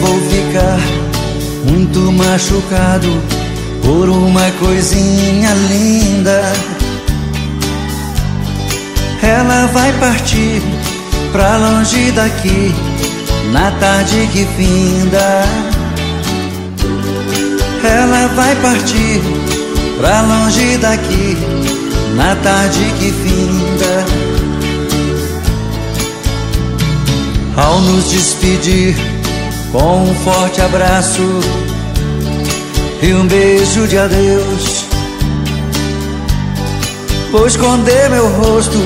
vou ficar muito machucado por uma coisinha linda. Ela vai partir pra longe daqui na tarde que finda. Ela vai partir pra longe daqui na tarde que finda. Ao nos despedir com um forte abraço e um beijo de adeus, vou esconder meu rosto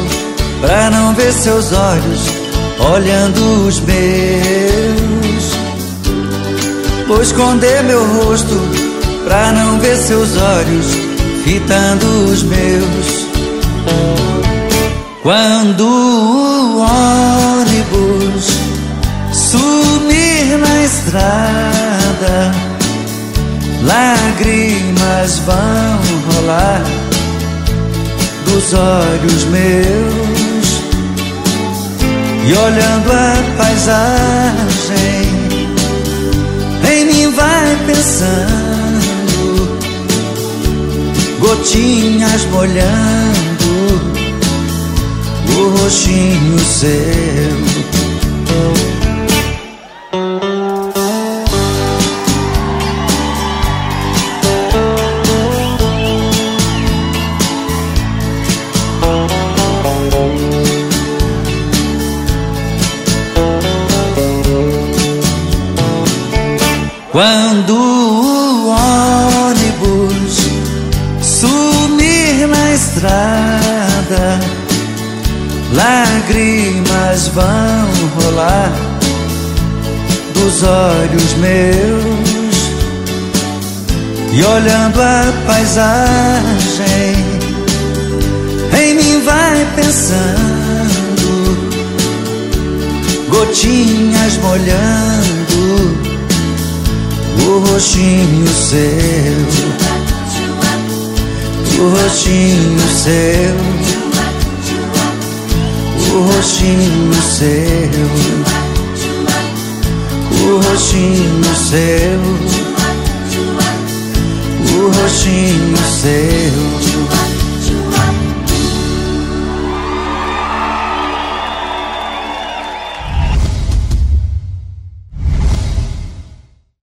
pra não ver seus olhos olhando os meus. Vou esconder meu rosto pra não ver seus olhos fitando os meus. Quando o ônibus estrada, lágrimas vão rolar dos olhos meus. E olhando a paisagem em mim vai pensando. Gotinhas molhando o rostinho seu Quando o ônibus sumir na estrada, lágrimas vão rolar dos olhos meus. E olhando a paisagem em mim vai pensando gotinhas molhando o rostinho seu, o rostinho seu, o rostinho seu, o rostinho seu, o rostinho seu.